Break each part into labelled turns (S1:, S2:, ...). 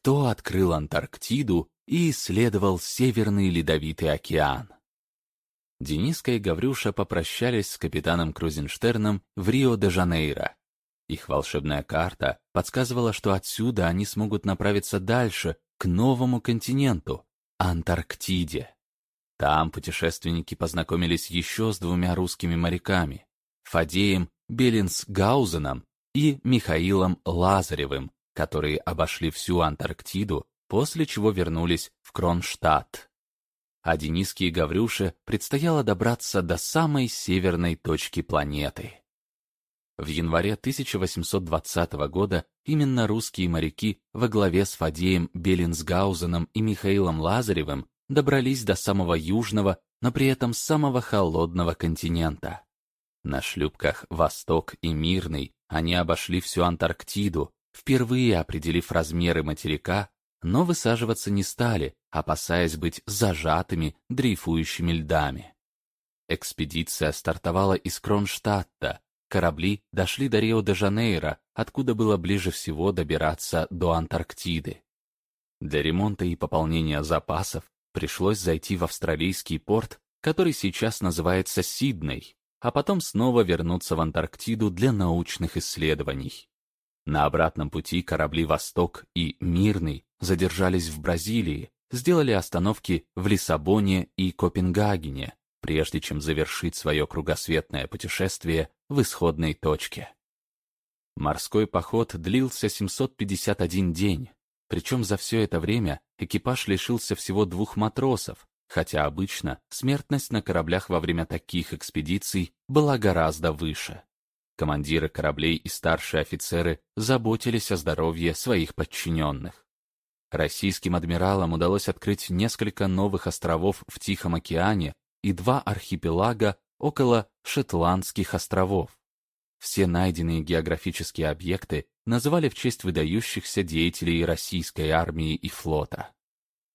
S1: кто открыл Антарктиду и исследовал Северный Ледовитый океан. Дениска и Гаврюша попрощались с капитаном Крузенштерном в Рио-де-Жанейро. Их волшебная карта подсказывала, что отсюда они смогут направиться дальше, к новому континенту — Антарктиде. Там путешественники познакомились еще с двумя русскими моряками — Фадеем Беллинсгаузеном и Михаилом Лазаревым, которые обошли всю Антарктиду, после чего вернулись в Кронштадт. А Дениске и Гаврюше предстояло добраться до самой северной точки планеты. В январе 1820 года именно русские моряки во главе с Фадеем Беллинсгаузеном и Михаилом Лазаревым добрались до самого южного, но при этом самого холодного континента. На шлюпках «Восток» и «Мирный» они обошли всю Антарктиду, впервые определив размеры материка, но высаживаться не стали, опасаясь быть зажатыми дрейфующими льдами. Экспедиция стартовала из Кронштадта, корабли дошли до Рио-де-Жанейро, откуда было ближе всего добираться до Антарктиды. Для ремонта и пополнения запасов пришлось зайти в австралийский порт, который сейчас называется Сидней, а потом снова вернуться в Антарктиду для научных исследований. На обратном пути корабли «Восток» и «Мирный» задержались в Бразилии, сделали остановки в Лиссабоне и Копенгагене, прежде чем завершить свое кругосветное путешествие в исходной точке. Морской поход длился 751 день, причем за все это время экипаж лишился всего двух матросов, хотя обычно смертность на кораблях во время таких экспедиций была гораздо выше. Командиры кораблей и старшие офицеры заботились о здоровье своих подчиненных. Российским адмиралам удалось открыть несколько новых островов в Тихом океане и два архипелага около Шотландских островов. Все найденные географические объекты называли в честь выдающихся деятелей российской армии и флота.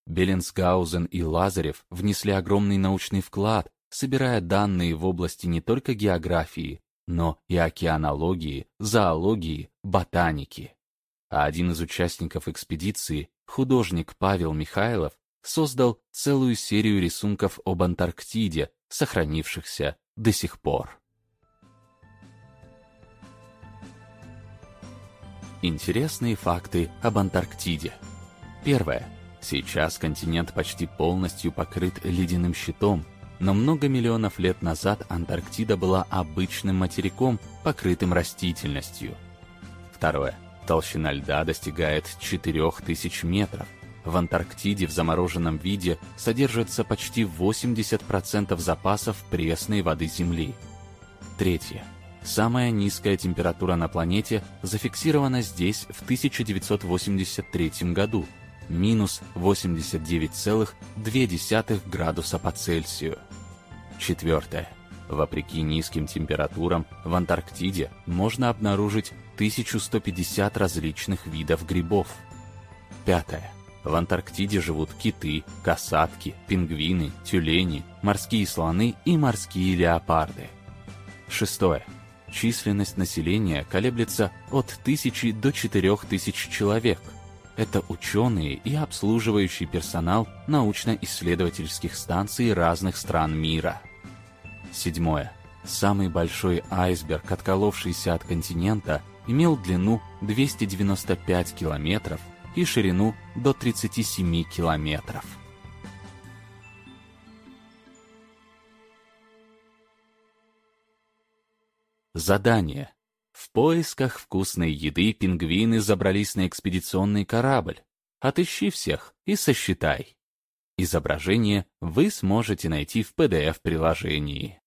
S1: Беллинсгаузен и Лазарев внесли огромный научный вклад, собирая данные в области не только географии, но и океанологии, зоологии, ботаники. А один из участников экспедиции, художник Павел Михайлов, создал целую серию рисунков об Антарктиде, сохранившихся до сих пор. Интересные факты об Антарктиде. Первое. Сейчас континент почти полностью покрыт ледяным щитом, но много миллионов лет назад Антарктида была обычным материком, покрытым растительностью. Второе. Толщина льда достигает 4000 метров. В Антарктиде в замороженном виде содержится почти 80% запасов пресной воды Земли. Третье. Самая низкая температура на планете зафиксирована здесь в 1983 году – минус 89,2 градуса по Цельсию. Четвертое. Вопреки низким температурам, в Антарктиде можно обнаружить 1150 различных видов грибов. Пятое. В Антарктиде живут киты, касатки, пингвины, тюлени, морские слоны и морские леопарды. Шестое. Численность населения колеблется от тысячи до четырех тысяч человек. Это ученые и обслуживающий персонал научно-исследовательских станций разных стран мира. Седьмое. Самый большой айсберг, отколовшийся от континента, имел длину 295 километров и ширину до 37 километров. Задание. В поисках вкусной еды пингвины забрались на экспедиционный корабль. Отыщи всех и сосчитай. Изображение вы сможете найти в PDF-приложении.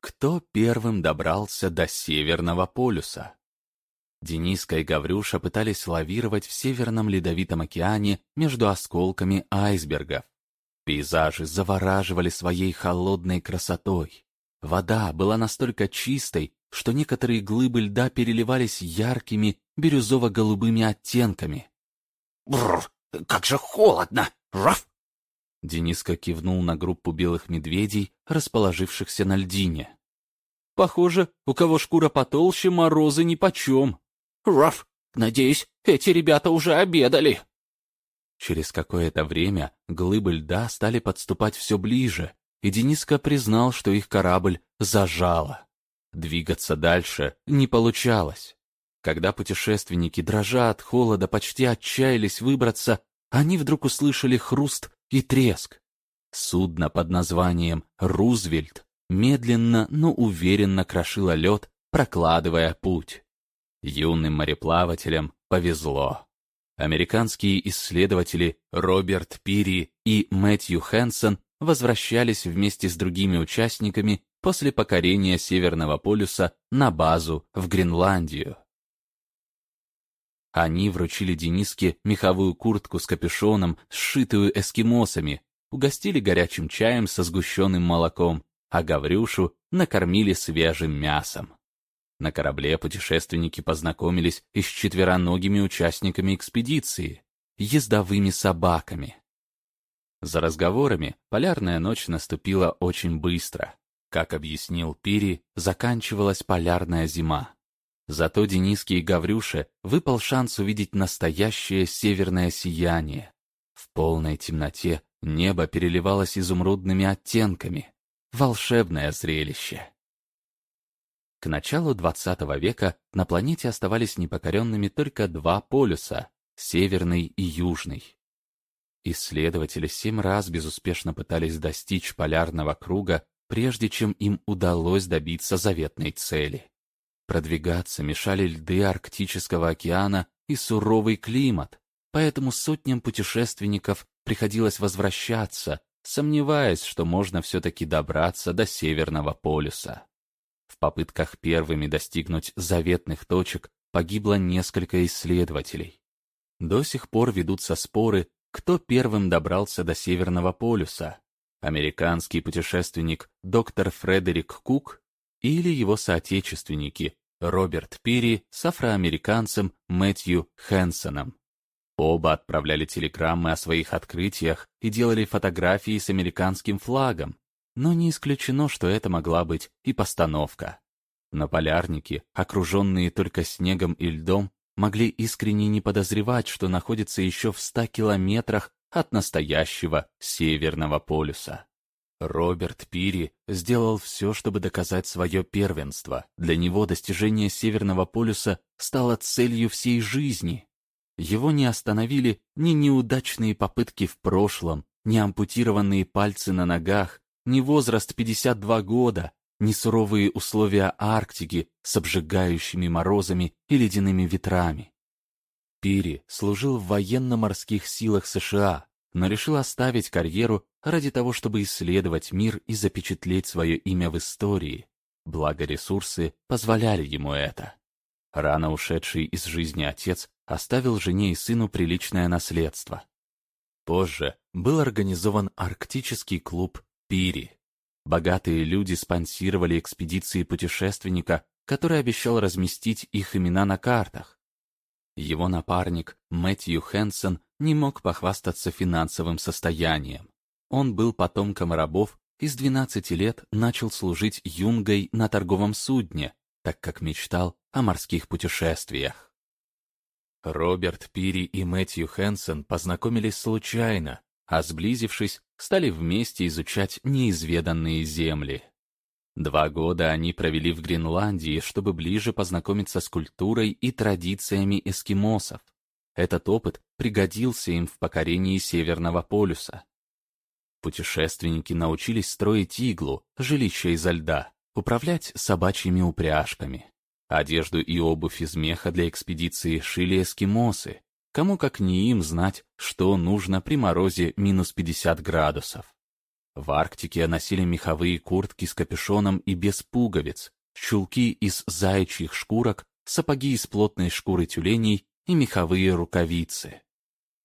S1: Кто первым добрался до Северного полюса? Дениска и Гаврюша пытались лавировать в Северном Ледовитом океане между осколками айсбергов. Пейзажи завораживали своей холодной красотой. Вода была настолько чистой, что некоторые глыбы льда переливались яркими бирюзово-голубыми оттенками.
S2: «Бррр, как же холодно! Раф!»
S1: Дениска кивнул на группу белых медведей, расположившихся на льдине. Похоже, у кого шкура потолще, морозы нипочем.
S2: Раф, надеюсь, эти ребята уже обедали.
S1: Через какое-то время глыбы льда стали подступать все ближе, и Дениска признал, что их корабль зажало. Двигаться дальше не получалось. Когда путешественники, дрожа от холода, почти отчаялись выбраться, они вдруг услышали хруст и треск. Судно под названием «Рузвельт» медленно, но уверенно крошило лед, прокладывая путь. Юным мореплавателям повезло. Американские исследователи Роберт Пири и Мэтью Хэнсон возвращались вместе с другими участниками после покорения Северного полюса на базу в Гренландию. Они вручили Дениске меховую куртку с капюшоном, сшитую эскимосами, угостили горячим чаем со сгущенным молоком, а Гаврюшу накормили свежим мясом. На корабле путешественники познакомились и с четвероногими участниками экспедиции, ездовыми собаками. За разговорами полярная ночь наступила очень быстро. Как объяснил Пири, заканчивалась полярная зима. Зато Дениске и Гаврюше выпал шанс увидеть настоящее северное сияние. В полной темноте небо переливалось изумрудными оттенками. Волшебное зрелище. К началу XX века на планете оставались непокоренными только два полюса — северный и южный. Исследователи семь раз безуспешно пытались достичь полярного круга, прежде чем им удалось добиться заветной цели. Продвигаться мешали льды Арктического океана и суровый климат, поэтому сотням путешественников приходилось возвращаться, сомневаясь, что можно все-таки добраться до Северного полюса. Попытках первыми достигнуть заветных точек погибло несколько исследователей. До сих пор ведутся споры, кто первым добрался до Северного полюса. Американский путешественник доктор Фредерик Кук или его соотечественники Роберт Пири с афроамериканцем Мэтью Хэнсоном. Оба отправляли телеграммы о своих открытиях и делали фотографии с американским флагом, но не исключено, что это могла быть и постановка. Но полярники, окруженные только снегом и льдом, могли искренне не подозревать, что находятся еще в ста километрах от настоящего Северного полюса. Роберт Пири сделал все, чтобы доказать свое первенство. Для него достижение Северного полюса стало целью всей жизни. Его не остановили ни неудачные попытки в прошлом, ни ампутированные пальцы на ногах, ни возраст 52 года, ни суровые условия Арктики с обжигающими морозами и ледяными ветрами. Пири служил в военно-морских силах США, но решил оставить карьеру ради того, чтобы исследовать мир и запечатлеть свое имя в истории. Благо ресурсы позволяли ему это. Рано ушедший из жизни отец оставил жене и сыну приличное наследство. Позже был организован арктический клуб «Пири». Богатые люди спонсировали экспедиции путешественника, который обещал разместить их имена на картах. Его напарник Мэтью Хэнсон не мог похвастаться финансовым состоянием. Он был потомком рабов и с 12 лет начал служить юнгой на торговом судне, так как мечтал о морских путешествиях. Роберт Пири и Мэтью Хэнсон познакомились случайно, а сблизившись, стали вместе изучать неизведанные земли. Два года они провели в Гренландии, чтобы ближе познакомиться с культурой и традициями эскимосов. Этот опыт пригодился им в покорении Северного полюса. Путешественники научились строить иглу, жилище изо льда, управлять собачьими упряжками. Одежду и обувь из меха для экспедиции шили эскимосы. Кому как не им знать, что нужно при морозе минус 50 градусов. В Арктике носили меховые куртки с капюшоном и без пуговиц, чулки из заячьих шкурок, сапоги из плотной шкуры тюленей и меховые рукавицы.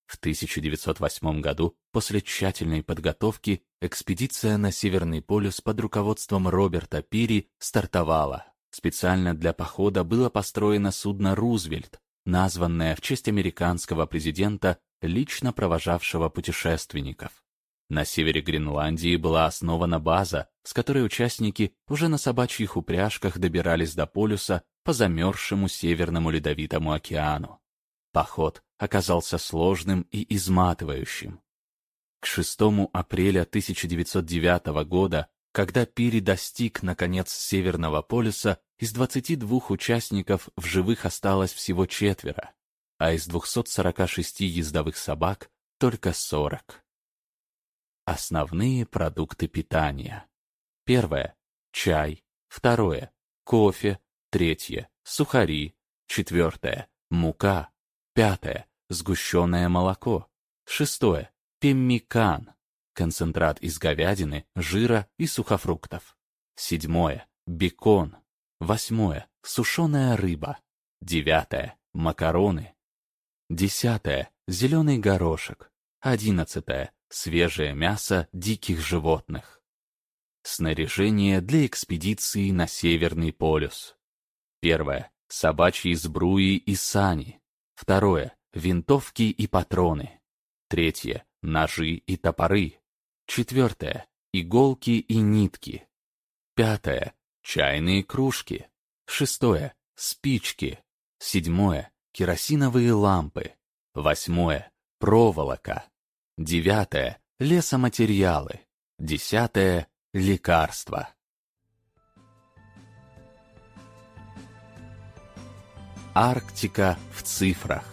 S1: В 1908 году, после тщательной подготовки, экспедиция на Северный полюс под руководством Роберта Пири стартовала. Специально для похода было построено судно «Рузвельт», названное в честь американского президента, лично провожавшего путешественников. На севере Гренландии была основана база, с которой участники уже на собачьих упряжках добирались до полюса по замерзшему Северному Ледовитому океану. Поход оказался сложным и изматывающим. К 6 апреля 1909 года, когда Пири достиг, наконец, Северного полюса, из 22 участников в живых осталось всего четверо, а из 246 ездовых собак только 40. Основные продукты питания. Первое – чай. Второе – кофе. Третье – сухари. Четвертое – мука. Пятое – сгущенное молоко. Шестое – пеммикан. Концентрат из говядины, жира и сухофруктов. Седьмое – бекон. Восьмое – сушеная рыба. Девятое – макароны. Десятое – зеленый горошек. Одиннадцатое свежее мясо диких животных. Снаряжение для экспедиции на Северный полюс. Первое. Собачьи сбруи и сани. Второе. Винтовки и патроны. Третье. Ножи и топоры. Четвертое. Иголки и нитки. Пятое. Чайные кружки. Шестое. Спички. Седьмое. Керосиновые лампы. Восьмое. Проволока. Девятое — лесоматериалы. Десятое — лекарства. Арктика в цифрах.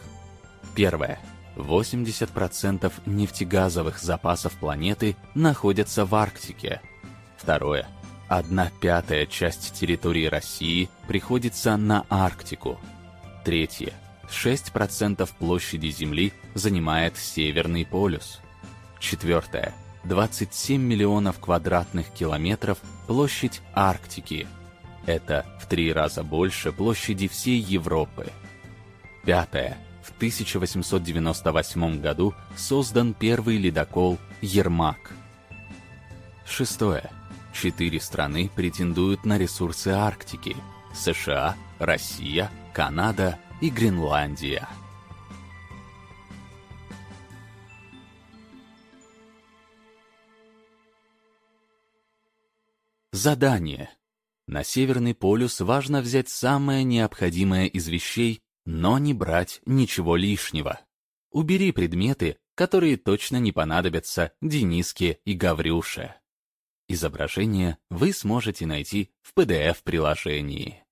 S1: Первое. 80% нефтегазовых запасов планеты находятся в Арктике. Второе. Одна пятая часть территории России приходится на Арктику. Третье. 6% площади Земли занимает Северный полюс. Четвертое. 27 миллионов квадратных километров площадь Арктики. Это в три раза больше площади всей Европы. Пятое. В 1898 году создан первый ледокол «Ермак». Шестое. Четыре страны претендуют на ресурсы Арктики. США, Россия, Канада и Гренландия. Задание. На Северный полюс важно взять самое необходимое из вещей, но не брать ничего лишнего. Убери предметы, которые точно не понадобятся Дениске и Гаврюше. Изображение вы сможете найти в PDF-приложении.